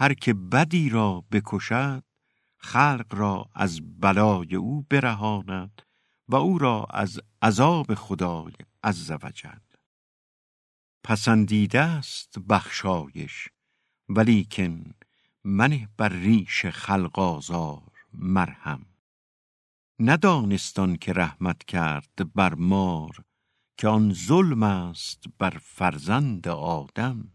هر که بدی را بکشد خلق را از بلای او برهاند و او را از عذاب خدای عزوجل پسندیده است بخشایش ولیکن من بر ریش خلق آزار مرهم. ندانستان که رحمت کرد بر مار که آن ظلم است بر فرزند آدم.